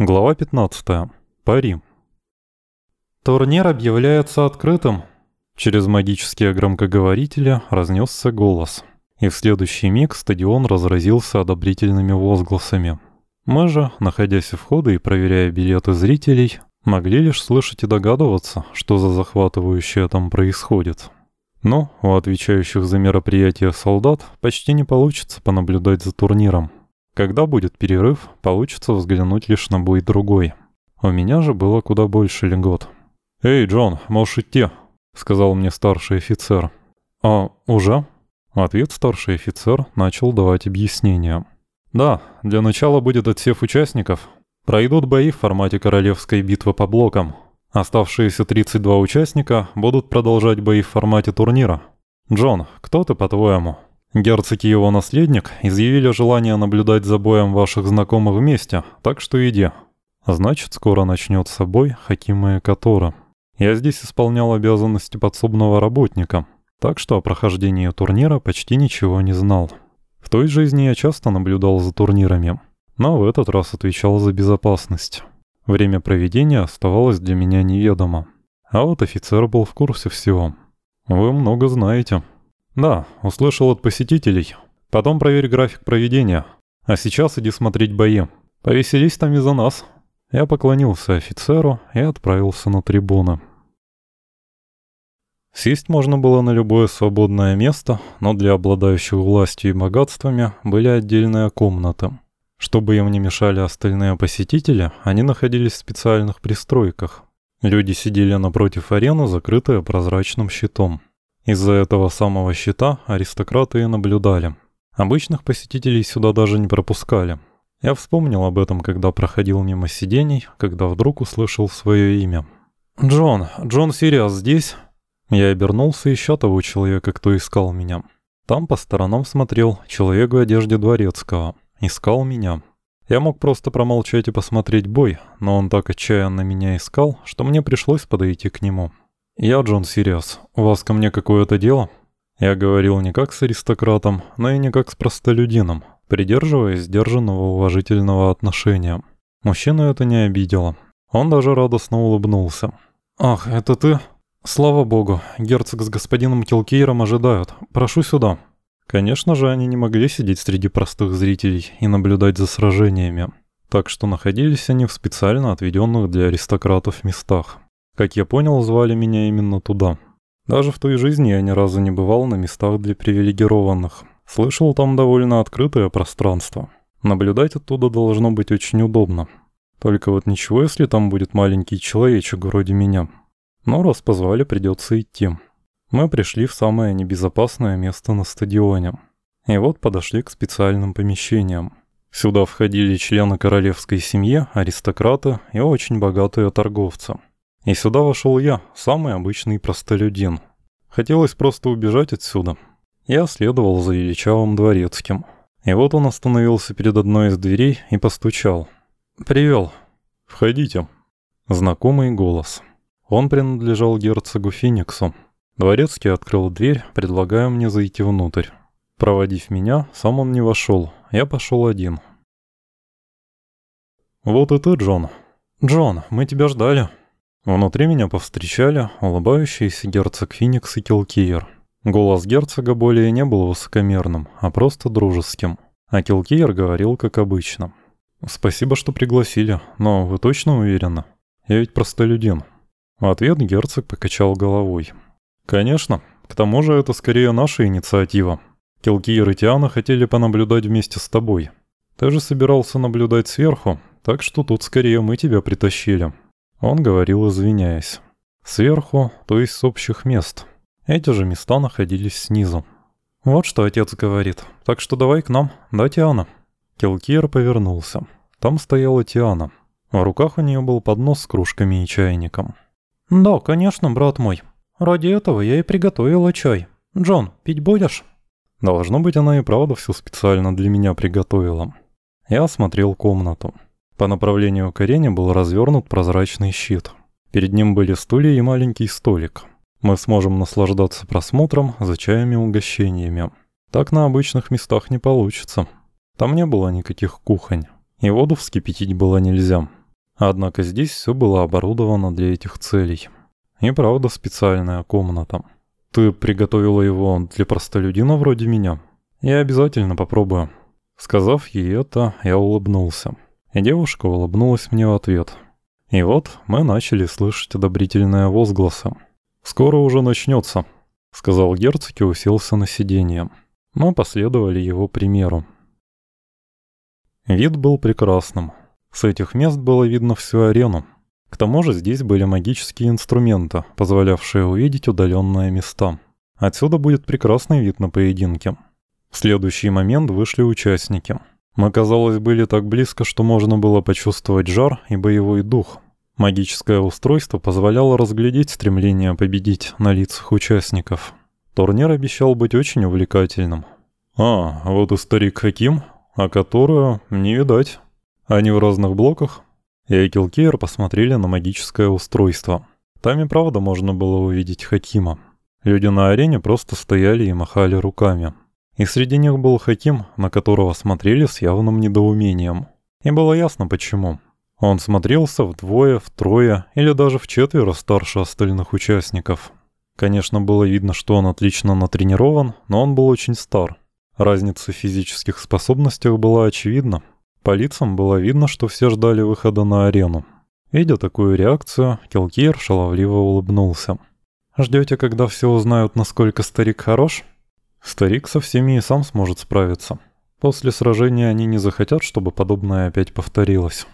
Глава 15. Пари. Турнир объявляется открытым. Через магические громкоговорители разнесся голос. И в следующий миг стадион разразился одобрительными возгласами. Мы же, находясь у входа и проверяя билеты зрителей, могли лишь слышать и догадываться, что за захватывающее там происходит. Но у отвечающих за мероприятие солдат почти не получится понаблюдать за турниром. Когда будет перерыв, получится взглянуть лишь на бой другой. У меня же было куда больше льгот. «Эй, Джон, можешь идти», — сказал мне старший офицер. «А, уже?» ответ старший офицер начал давать объяснения. «Да, для начала будет отсев участников. Пройдут бои в формате королевской битвы по блокам. Оставшиеся 32 участника будут продолжать бои в формате турнира. Джон, кто ты, по-твоему?» Герцог и его наследник изъявили желание наблюдать за боем ваших знакомых вместе, так что иди. Значит, скоро начнется бой Хакима и Катора. Я здесь исполнял обязанности подсобного работника, так что о прохождении турнира почти ничего не знал. В той жизни я часто наблюдал за турнирами, но в этот раз отвечал за безопасность. Время проведения оставалось для меня неведомо. А вот офицер был в курсе всего. «Вы много знаете», «Да, услышал от посетителей. Потом проверь график проведения. А сейчас иди смотреть бои. Повеселись там из-за нас». Я поклонился офицеру и отправился на трибуны. Сесть можно было на любое свободное место, но для обладающих властью и богатствами были отдельные комнаты. Чтобы им не мешали остальные посетители, они находились в специальных пристройках. Люди сидели напротив арены, закрытые прозрачным щитом. Из-за этого самого щита аристократы и наблюдали. Обычных посетителей сюда даже не пропускали. Я вспомнил об этом, когда проходил мимо сидений, когда вдруг услышал свое имя. «Джон, Джон Сириас здесь?» Я обернулся, ища того человека, кто искал меня. Там по сторонам смотрел человек в одежде дворецкого. Искал меня. Я мог просто промолчать и посмотреть бой, но он так отчаянно меня искал, что мне пришлось подойти к нему. «Я Джон Сириас. У вас ко мне какое-то дело?» Я говорил не как с аристократом, но и не как с простолюдином, придерживаясь сдержанного уважительного отношения. Мужчину это не обидело. Он даже радостно улыбнулся. «Ах, это ты? Слава богу, герцог с господином Килкейром ожидают. Прошу сюда». Конечно же, они не могли сидеть среди простых зрителей и наблюдать за сражениями, так что находились они в специально отведенных для аристократов местах. Как я понял, звали меня именно туда. Даже в той жизни я ни разу не бывал на местах для привилегированных. Слышал, там довольно открытое пространство. Наблюдать оттуда должно быть очень удобно. Только вот ничего, если там будет маленький человечек вроде меня. Но раз позвали, придется идти. Мы пришли в самое небезопасное место на стадионе. И вот подошли к специальным помещениям. Сюда входили члены королевской семьи, аристократы и очень богатые торговцы. И сюда вошел я, самый обычный простолюдин. Хотелось просто убежать отсюда. Я следовал за величавым дворецким. И вот он остановился перед одной из дверей и постучал. «Привел». «Входите». Знакомый голос. Он принадлежал герцогу Фениксу. Дворецкий открыл дверь, предлагая мне зайти внутрь. Проводив меня, сам он не вошел. Я пошел один. «Вот и ты, Джон». «Джон, мы тебя ждали». Внутри меня повстречали улыбающийся герцог Феникс и Килкиер. Голос герцога более не был высокомерным, а просто дружеским. А Килкиер говорил как обычно. «Спасибо, что пригласили, но вы точно уверены? Я ведь простолюдин». В ответ герцог покачал головой. «Конечно. К тому же это скорее наша инициатива. Килкиер и Тиана хотели понаблюдать вместе с тобой. Ты же собирался наблюдать сверху, так что тут скорее мы тебя притащили». Он говорил, извиняясь. Сверху, то есть с общих мест. Эти же места находились снизу. «Вот что отец говорит. Так что давай к нам, да, Тиана?» Келкир повернулся. Там стояла Тиана. В руках у нее был поднос с кружками и чайником. «Да, конечно, брат мой. Ради этого я и приготовила чай. Джон, пить будешь?» Должно быть, она и правда все специально для меня приготовила. Я осмотрел комнату. По направлению к арене был развернут прозрачный щит. Перед ним были стулья и маленький столик. Мы сможем наслаждаться просмотром за чаями и угощениями. Так на обычных местах не получится. Там не было никаких кухонь. И воду вскипятить было нельзя. Однако здесь все было оборудовано для этих целей. И правда специальная комната. Ты приготовила его для простолюдина вроде меня? Я обязательно попробую. Сказав ей это, я улыбнулся. И девушка улыбнулась мне в ответ. И вот мы начали слышать одобрительные возгласы. «Скоро уже начнется», — сказал герцог и уселся на сиденье. Мы последовали его примеру. Вид был прекрасным. С этих мест было видно всю арену. К тому же здесь были магические инструменты, позволявшие увидеть удаленные места. Отсюда будет прекрасный вид на поединки. В следующий момент вышли участники. Мы, казалось, были так близко, что можно было почувствовать жар и боевой дух. Магическое устройство позволяло разглядеть стремление победить на лицах участников. Турнир обещал быть очень увлекательным. «А, вот и старик Хаким, а которую не видать». Они в разных блоках. Я и Килкейр посмотрели на магическое устройство. Там и правда можно было увидеть Хакима. Люди на арене просто стояли и махали руками. И среди них был Хаким, на которого смотрели с явным недоумением. И было ясно почему. Он смотрелся вдвое, втрое или даже в четверо старше остальных участников. Конечно, было видно, что он отлично натренирован, но он был очень стар. Разница в физических способностях была очевидна, по лицам было видно, что все ждали выхода на арену. Видя такую реакцию, Килкир шаловливо улыбнулся. «Ждете, когда все узнают, насколько старик хорош?» «Старик со всеми и сам сможет справиться. После сражения они не захотят, чтобы подобное опять повторилось».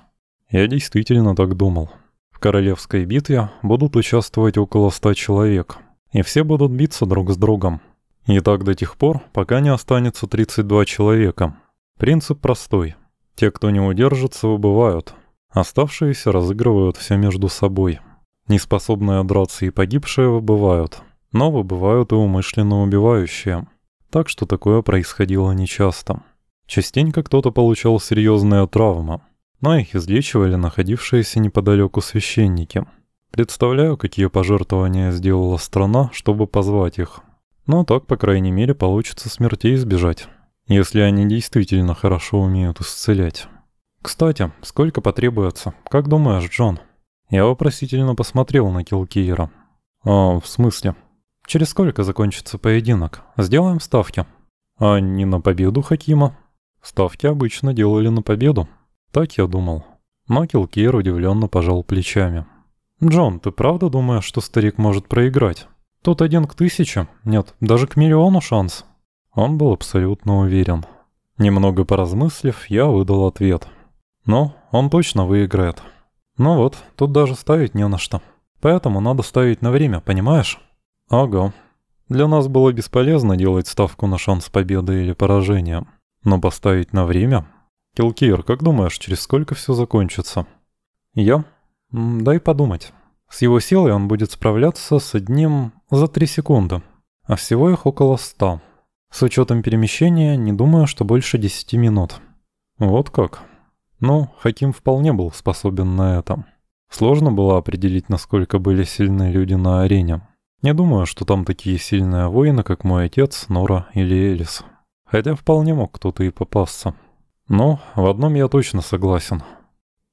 Я действительно так думал. В королевской битве будут участвовать около ста человек, и все будут биться друг с другом. И так до тех пор, пока не останется 32 человека. Принцип простой – те, кто не удержится, выбывают. Оставшиеся разыгрывают все между собой. Неспособные драться и погибшие выбывают. Но выбывают и умышленно убивающие. Так что такое происходило нечасто. Частенько кто-то получал серьезные травмы, но их излечивали находившиеся неподалеку священники. Представляю, какие пожертвования сделала страна, чтобы позвать их. Но так, по крайней мере, получится смертей избежать если они действительно хорошо умеют исцелять. Кстати, сколько потребуется? Как думаешь, Джон? Я вопросительно посмотрел на Килкиера. А, в смысле? Через сколько закончится поединок? Сделаем ставки. А не на победу Хакима? Ставки обычно делали на победу. Так я думал. Но Килкиер удивленно пожал плечами. «Джон, ты правда думаешь, что старик может проиграть? Тут один к тысяче, нет, даже к миллиону шанс». Он был абсолютно уверен. Немного поразмыслив, я выдал ответ. «Ну, он точно выиграет». «Ну вот, тут даже ставить не на что. Поэтому надо ставить на время, понимаешь?» «Ага. Для нас было бесполезно делать ставку на шанс победы или поражения. Но поставить на время? Килкир, как думаешь, через сколько все закончится?» «Я? Дай подумать. С его силой он будет справляться с одним за три секунды, а всего их около ста». С учетом перемещения, не думаю, что больше 10 минут. Вот как. Ну, Хаким вполне был способен на это. Сложно было определить, насколько были сильны люди на арене. Не думаю, что там такие сильные воины, как мой отец, Нора или Элис. Хотя вполне мог кто-то и попасться. Но в одном я точно согласен.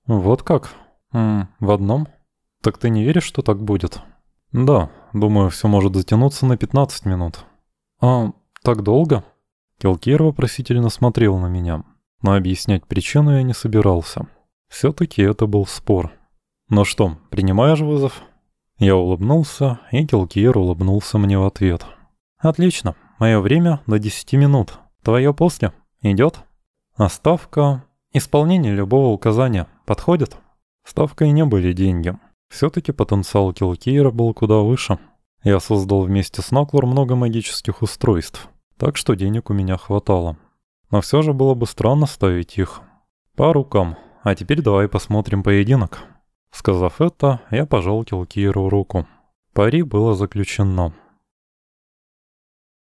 Вот как? М -м, в одном? Так ты не веришь, что так будет? Да, думаю, все может затянуться на 15 минут. А «Так долго?» Келкер вопросительно смотрел на меня, но объяснять причину я не собирался. Все-таки это был спор. «Ну что, принимаешь вызов?» Я улыбнулся, и Келкер улыбнулся мне в ответ. «Отлично. Мое время до 10 минут. Твое после? Идет?» «А ставка? Исполнение любого указания подходит?» Ставкой не были деньги. Все-таки потенциал Килкейра был куда выше. Я создал вместе с Наклор много магических устройств, так что денег у меня хватало. Но все же было бы странно ставить их. По рукам. А теперь давай посмотрим поединок. Сказав это, я пожал Килкиру руку. Пари было заключено.